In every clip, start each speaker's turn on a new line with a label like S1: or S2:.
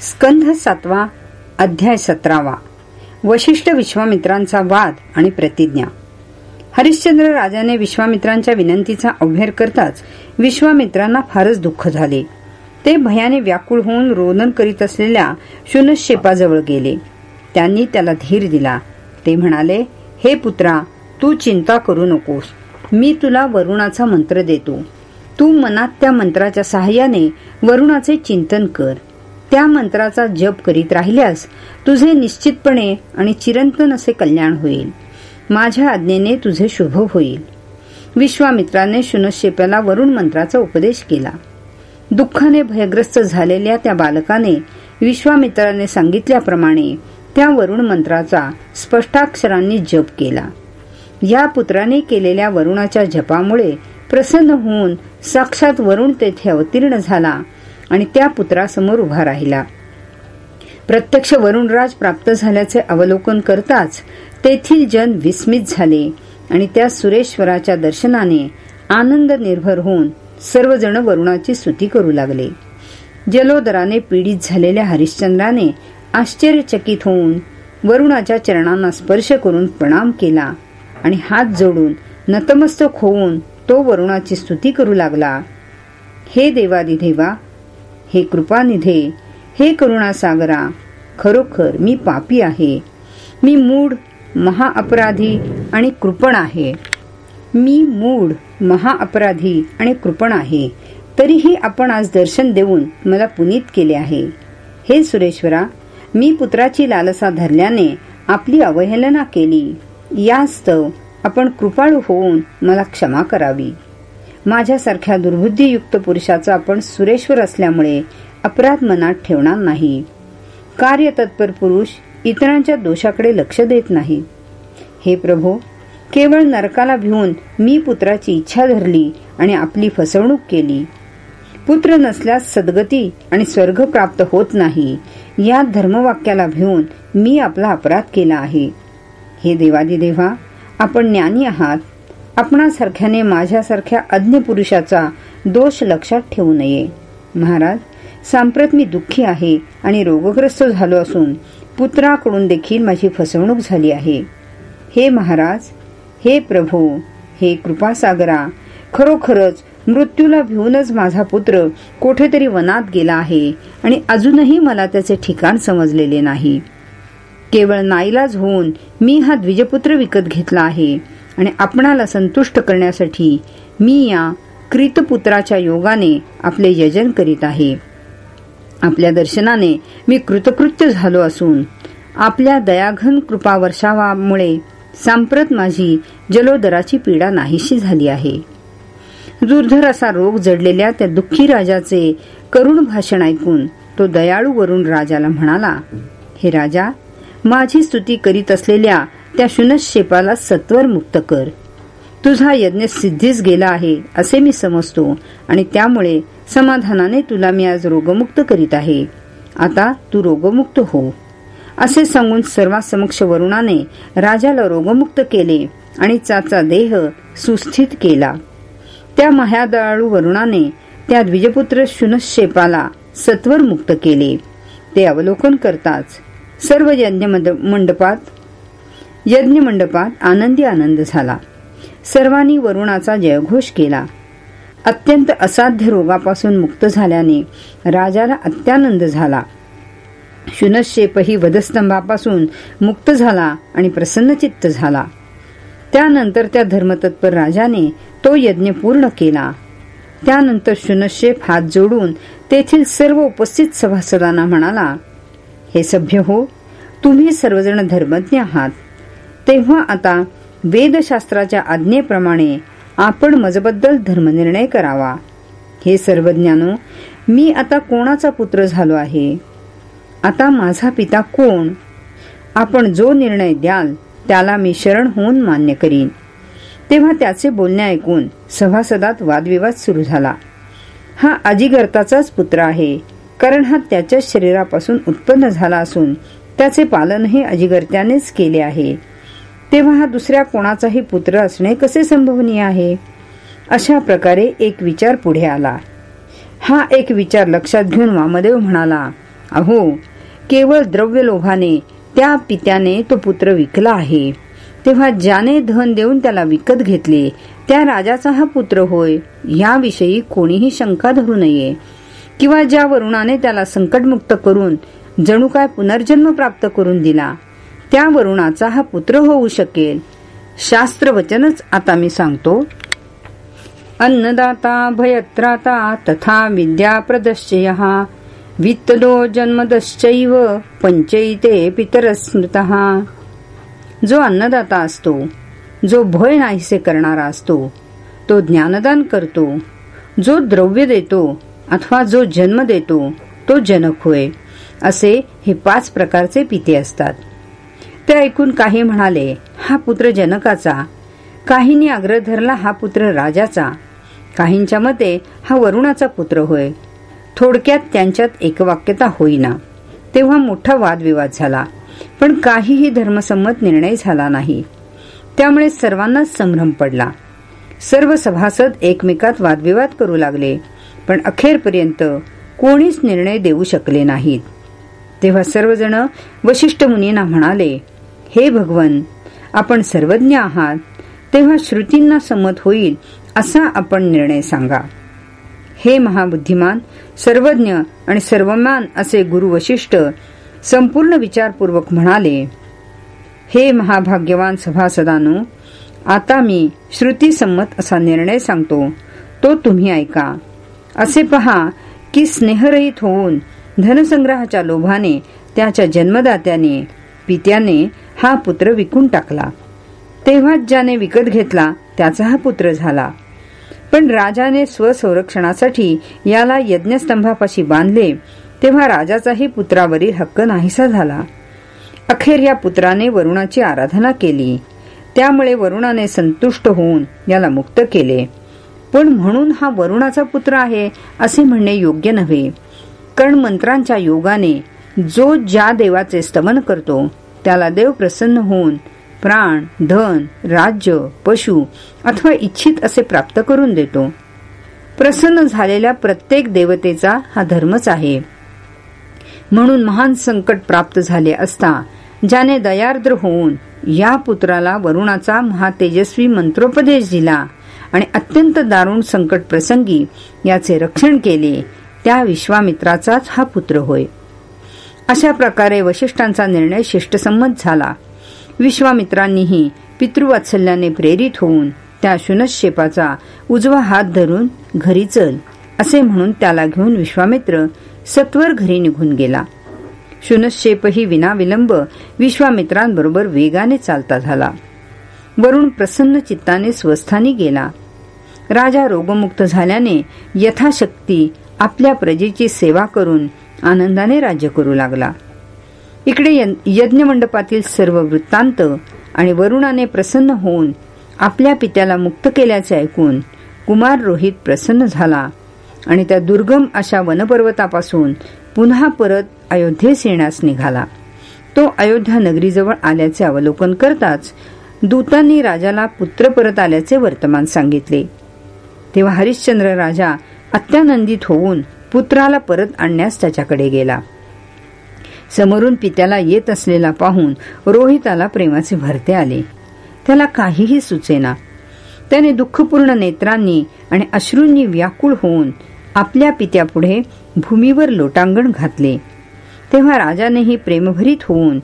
S1: स्कंध सातवा अध्याय सतरावा. वशिष्ठ विश्वामित्रांचा वाद आणि प्रतिज्ञा. हरिश्चंद्र राजाने विश्वामित्रांच्या विनंतीचा अभ्यार करताच विश्वामित्रांना फारच दुःख झाले. ते भयाने व्याकुळ होऊन रोदन करीत असलेल्या शुनशेपाजवळ गेले. त्यांनी त्याला धीर दिला. ते म्हणाले हे पुत्रा तू चिंता करू नकोस. मी तुला वरुणाचा मंत्र देतो. तू मनात त्या मंत्राच्या सहाय्याने वरुणाचे चिंतन कर. त्या मंत्राचा जप करीत राहिल्यास तुझे निश्चितपणे आणि चिरंतन असे कल्याण होईल. माझ्या आज्ञेने तुझे शुभ होईल. विश्वामित्राने शुनशेप्याला वरुण मंत्राचा उपदेश केला. दुःखाने भयग्रस्त झालेल्या त्या बालकाने विश्वामित्राने सांगितल्याप्रमाणे त्या वरुण मंत्राचा स्पष्टाक्षरांनी जप केला. या पुत्राने केलेल्या वरुणाच्या जपामुळे प्रसन्न होऊन साक्षात वरुण तेथे अवतीर्ण झाला आणि त्या पुत्रासमोर उभा राहिला. प्रत्यक्ष वरुणराज प्राप्त झाल्याचे अवलोकन करताच तेथील जन विस्मित झाले आणि त्या सुरेश्वराच्या दर्शनाने आनंद निर्भर होऊन सर्वजण वरुणाची स्तुती करू लागले. जलोदराने पीडित झालेल्या हरिश्चंद्राने आश्चर्यचकित होऊन वरुणाच्या चरणांना स्पर्श करून प्रणाम केला आणि हात जोडून नतमस्तक होऊन तो वरुणाची स्तुती करू लागला. हे देवादिदेवा हे कृपानिधे हे करुणासागरा खरोखर मी पापी आहे. मी मूढ महाअपराधी आणि कृपण आहे. मी मूढ महाअपराधी आणि कृपण आहे. तरीही आपण आज दर्शन देऊन मला पुनीत केले आहे. हे सुरेश्वरा मी पुत्राची लालसा धरल्याने आपली अवहेलना केली. यास्तव आपण कृपाळू होऊन मला क्षमा करावी. माझ्यासारख्या दुर्बुद्धीयुक्त पुरुषाचा आपण सुरेश्वर असल्यामुळे अपराध मनात ठेवणार नाही. कार्यतत्पर पुरुष इतरांच्या दोषाकडे लक्ष देत नाही. हे प्रभो केवळ नरकाला भिवून मी पुत्राची इच्छा धरली आणि आपली फसवणूक केली. पुत्र नसल्यास सद्गती आणि स्वर्ग प्राप्त होत नाही. या धर्मवाक्याला भिवून मी आपला अपराध केला आहे. हे देवादिदेवा आपण ज्ञानी आहात. आपणासारख्याने माझ्यासारख्या अज्ञ पुरुषाचा दोष लक्षात ठेवू नये. महाराज सांप्रत मी दुःखी आहे आणि रोगग्रस्त झालो असून पुत्राकडून देखील माझी फसवणूक झाली आहे. हे महाराज हे प्रभू हे कृपासागरा खरोखरच मृत्यूला भिवूनच माझा पुत्र कोठेतरी वनात गेला आहे आणि अजूनही मला त्याचे ठिकाण समजलेले नाही. केवळ नाईलाज होऊन मी हा द्विजपुत्र विकत घेतला आहे. आणि आपणाला संतुष्ट करण्यासाठी मी या कृतपुत्राच्या योगाने आपले यजन करीत आहे. आपल्या दर्शनाने मी कृतकृत्य झालो असून आपल्या दयाघन कृपा वर्षावामुळे सांप्रत माझी जलोदराची पीडा नाहीशी झाली आहे. दुर्धर असा रोग जडलेल्या त्या दुःखी राजाचे करुण भाषण ऐकून तो दयाळू वरून राजाला म्हणाला हे राजा माझी स्तुती करीत असलेल्या त्या शुनशेपाला सत्वर मुक्त कर. तुझा यज्ञ सिद्धीस गेला आहे असे मी समजतो आणि त्यामुळे समाधानाने तुला मी आज रोगमुक्त करीत आहे. आता तू रोगमुक्त हो. असे सांगून सर्वांसमक्ष वरुणाने राजाला रोगमुक्त केले आणि चाचा देह सुस्थित केला. त्या महादळाळू वरुणाने त्या द्विजपुत्र शुनशेपाला सत्वर मुक्त केले. ते अवलोकन करताच सर्व यज्ञ मंडपात यज्ञ मंडपात आनंदी आनंद झाला. सर्वांनी वरुणाचा जयघोष केला. अत्यंत असाध्य रोगापासून मुक्त झाल्याने राजाला अत्यानंद झाला. शुनशेपही वधस्तंभापासून मुक्त झाला आणि प्रसन्नचित्त झाला. त्यानंतर त्या धर्मतत्पर राजाने तो यज्ञ पूर्ण केला. त्यानंतर शुनशेप हात जोडून तेथील सर्व उपस्थित सभासदांना म्हणाला हे सभ्य हो तुम्ही सर्वजण धर्मज्ञ आहात. तेव्हा आता वेदशास्त्राच्या आज्ञेप्रमाणे आपण मजबद्दल धर्मनिर्णय करावा. हे सर्वज्ञानो मी आता कोणाचा पुत्र झालो आहे? आता माझा पिता कोण? आपण जो निर्णय द्याल त्याला मी शरण होऊन मान्य करीन. तेव्हा त्याचे बोलणे ऐकून सभासदात वादविवाद सुरू झाला. हा अजिगर्ताचाच पुत्र आहे कारण हा त्याच्या शरीरापासून उत्पन्न झाला असून त्याचे पालनही अजिगर्त्यानेच केले आहे. तेव्हा हा दुसऱ्या कोणाचाही पुत्र असणे कसे संभवनीय आहे? अशा प्रकारे एक विचार पुढे आला. हा एक विचार लक्षात घेऊन वामदेव म्हणाला अहो केवळ द्रव्य लोभाने त्या पित्याने तो पुत्र विकला आहे. तेव्हा ज्याने धन देऊन त्याला विकत घेतले त्या राजाचा हा पुत्र होय. याविषयी कोणीही शंका धरू नये. किंवा ज्या वरुणाने त्याला संकटमुक्त करून जणू काय पुनर्जन्म प्राप्त करून दिला त्या वरुणाचा हा पुत्र होऊ शकेल. शास्त्र वचनच आता मी सांगतो. अन्नदाता भयत्राता तथा विद्या प्रदश्चय वित्तदो जन्मदश्चैव पंचयिते पितरस्मृत। जो अन्नदाता असतो जो भय नाहीसे करणारा असतो तो ज्ञानदान करतो जो द्रव्य देतो अथवा जो जन्म देतो तो जनक होय असे हे पाच प्रकारचे पिते असतात. ते ऐकून काही म्हणाले हा पुत्र जनकाचा. काहींनी आग्रह धरला हा पुत्र राजाचा. काहींच्या मते हा वरुणाचा पुत्र होय. थोडक्यात त्यांच्यात एकवाक्यता होईना. तेव्हा मोठा वादविवाद झाला. पण काहीही धर्मसंमत निर्णय झाला नाही. त्यामुळे सर्वांनाच संभ्रम पडला. सर्व सभासद एकमेकात वादविवाद करू लागले. पण अखेरपर्यंत कोणीच निर्णय देऊ शकले नाहीत. तेव्हा सर्वजण वशिष्ठ मुनींना म्हणाले हे भगवन आपण सर्वज्ञ आहात. तेव्हा श्रुतींना संमत होईल असा आपण निर्णय सांगा. हे महाबुद्धिमान सर्वज्ञ आणि सर्वमान असे गुरु वशिष्ठ संपूर्ण विचारपूर्वक म्हणाले हे महाभाग्यवान सभासदानू आता मी श्रुती संमत असा निर्णय सांगतो. तो तुम्ही ऐका. असे पहा की स्नेहरहित होऊन धनसंग्रहाच्या लोभाने त्याच्या जन्मदात्याने पित्याने हा पुत्र विकून टाकला. तेव्हाच ज्याने विकत घेतला त्याचा हा पुत्र झाला. पण राजाने स्वसंरक्षणासाठी याला यज्ञस्तंभापाशी बांधले तेव्हा राजाचाही पुत्रावरील हक्क नाहीसा झाला. अखेर या पुत्राने वरुणाची आराधना केली. त्यामुळे वरुणाने संतुष्ट होऊन याला मुक्त केले. पण म्हणून हा वरुणाचा पुत्र आहे असे म्हणणे योग्य नव्हे. कारण मंत्रांच्या योगाने जो ज्या देवाचे स्तमन करतो त्याला देव प्रसन्न होऊन प्राण धन राज्य पशु अथवा इच्छित असे प्राप्त करून देतो. प्रसन्न झालेल्या प्रत्येक देवतेचा हा धर्मच आहे. म्हणून महान संकट प्राप्त झाले असता ज्याने दयार्द्र होऊन या पुत्राला वरुणाचा महातेजस्वी मंत्रोपदेश दिला आणि अत्यंत दारुण संकट प्रसंगी याचे रक्षण केले त्या विश्वामित्राचाच हा पुत्र होय. अशा प्रकारे वशिष्ठांचा निर्णय शिष्टसंमत झाला. विश्वामित्रांनीही पितृवात्सल्याने प्रेरित होऊन त्या शुनशेपाचा उजवा हात धरून घरी चल असे म्हणून त्याला घेऊन विश्वामित्र सत्वर घरी निघून गेला. शुनशेपही विनाविलंब विश्वामित्रांबरोबर वेगाने चालता झाला. वरुण प्रसन्न चित्ताने स्वस्थानी गेला. राजा रोगमुक्त झाल्याने यथाशक्ती आपल्या प्रजेची सेवा करून आनंदाने राज्य करू लागला. इकडे यज्ञ मंडपातील सर्व वृत्तांत आणि वरुणाने प्रसन्न होऊन आपल्या पित्याला मुक्त केल्याचे ऐकून कुमार रोहित प्रसन्न झाला आणि त्या दुर्गम अशा वनपर्वतापासून पुन्हा परत अयोध्येस येण्यास निघाला. तो अयोध्या नगरीजवळ आल्याचे अवलोकन करताच दूतांनी राजाला पुत्र परत आल्याचे वर्तमान सांगितले. तेव्हा हरिश्चंद्र राजा अत्यानंदित होऊन पुत्राला परत आणण्यास त्याच्याकडे गेला. समोरून पित्याला येत असलेला पाहून रोहिताला प्रेमाचे भरते आले. त्याला काहीही सुचेना. त्याने दुःखपूर्ण नेत्रांनी आणि अश्रूंनी व्याकुळ होऊन आपल्या पित्यापुढे भूमीवर लोटांगण घातले. तेव्हा राजानेही प्रेमभरीत होऊन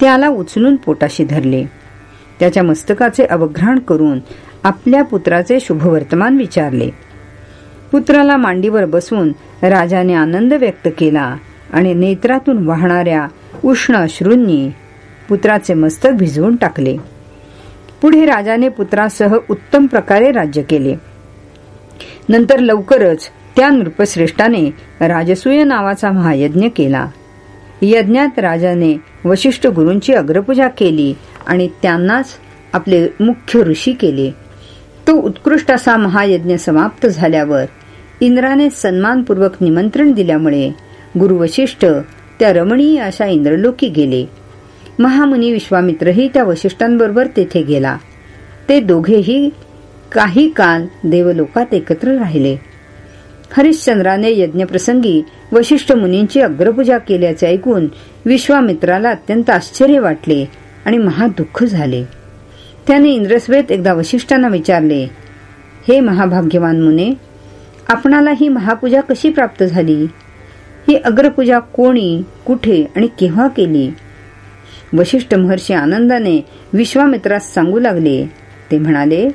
S1: त्याला उचलून पोटाशी धरले. त्याच्या मस्तकाचे अवघ्राण करून आपल्या पुत्राचे शुभवर्तमान विचारले. पुत्राला मांडीवर बसून राजाने आनंद व्यक्त केला आणि नेत्रातून वाहणाऱ्या उष्ण अश्रूंनी पुत्राचे मस्तक भिजवून टाकले. पुढे राजाने पुत्रासह उत्तम प्रकारे राज्य केले. नंतर लवकरच त्या नृपश्रेष्ठाने राजसूय नावाचा महायज्ञ केला. यज्ञात राजाने वशिष्ठ गुरूंची अग्रपूजा केली आणि त्यांनाच आपले मुख्य ऋषी केले. तो उत्कृष्ट असा महायज्ञ समाप्त झाल्यावर इंद्राने सन्मानपूर्वक निमंत्रण दिल्यामुळे गुरु वशिष्ठ त्या रमणीय अशा इंद्रलोकी गेले. महामुनी विश्वामित्रही त्या वशिष्ठांबरोबर तेथे गेला. ते दोघेही काही काल देवलोकात एकत्र राहिले. हरिश्चंद्राने यज्ञप्रसंगी वशिष्ठ मुनींची अग्रपूजा केल्याचे ऐकून विश्वामित्राला अत्यंत आश्चर्य वाटले आणि महादुःख झाले. त्याने इंद्रस्वेत एकदा वशिष्ठांना विचारले हे महाभाग्यवान मुने आपणाला ही महापूजा कशी प्राप्त झाली? ही अग्रपूजा कोणी कुठे आणि केव्हा केली? वशिष्ठ महर्षी आनंदाने विश्वामित्रास सांगू लागले. ते म्हणाले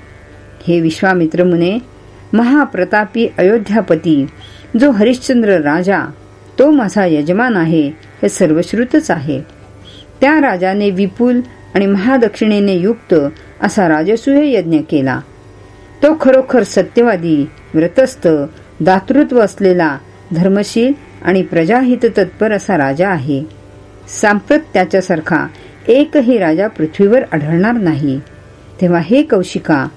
S1: हे विश्वामित्र मुने महाप्रतापी अयोध्यापती जो हरिश्चंद्र राजा तो माझा यजमान आहे हे सर्वश्रुतच आहे. त्या राजाने विपुल आणि महादक्षिणेने युक्त असा राजसूय यज्ञ केला. तो खरोखर सत्यवादी व्रतस्थ दातृत्व असलेला धर्मशील आणि प्रजाहित तत्पर असा राजा आहे. सांप्रत त्याच्यासारखा एकही राजा पृथ्वीवर आढळणार नाही. तेव्हा हे कौशिका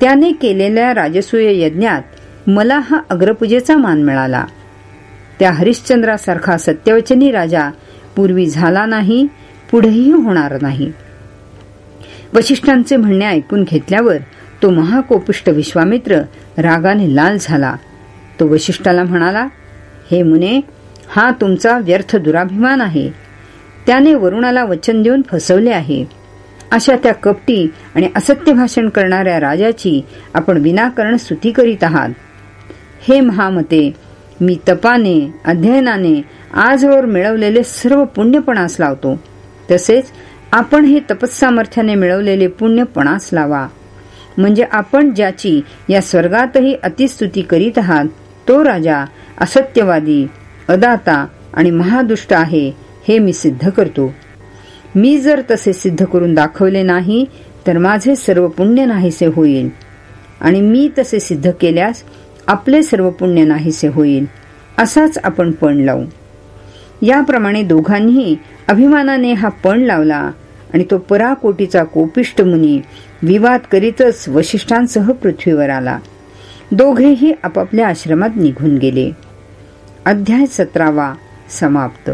S1: त्याने केलेल्या राजसूय यज्ञात मला हा अग्रपूजेचा मान मिळाला. त्या हरिश्चंद्रासारखा सत्यवचनी राजा पूर्वी झाला नाही पुढेही होणार नाही. वशिष्ठांचे म्हणणे ऐकून घेतल्यावर तो महाकोपिष्ट विश्वामित्र रागाने लाल झाला. तो वशिष्ठाला म्हणाला हे मुने हा तुमचा व्यर्थ दुराभिमान आहे. त्याने वरुणाला वचन देऊन फसवले आहे. अशा त्या कपटी आणि असत्य भाषण करणाऱ्या राजाची आपण विनाकारण स्तुती करीत आहात. हे महामते मी तपाने अध्ययनाने आजवर मिळवलेले सर्व पुण्यपणास लावतो. तसेच आपण हे तपस्सामर्थ्याने मिळवलेले पुण्यपणास लावा. म्हणजे आपण ज्याची या स्वर्गातही अतिस्तुती करीत आहात तो राजा असत्यवादी अदाता आणि महादुष्ट आहे हे मी सिद्ध करतो. मी जर तसे सिद्ध करून दाखवले नाही तर माझे सर्व पुण्य नाहीसे होईल. आणि मी तसे सिद्ध केल्यास आपले सर्व पुण्य नाहीसे होईल असाच आपण पण लावू. याप्रमाणे दोघांनीही अभिमानाने हा पण लावला आणि तो पराकोटीचा कोपिष्ट मुनी विवाद करीतच वशिष्ठांसह पृथ्वीवर आला. दोघेही आपापल्या आश्रमात निघून गेले. अध्याय सतरावा समाप्त.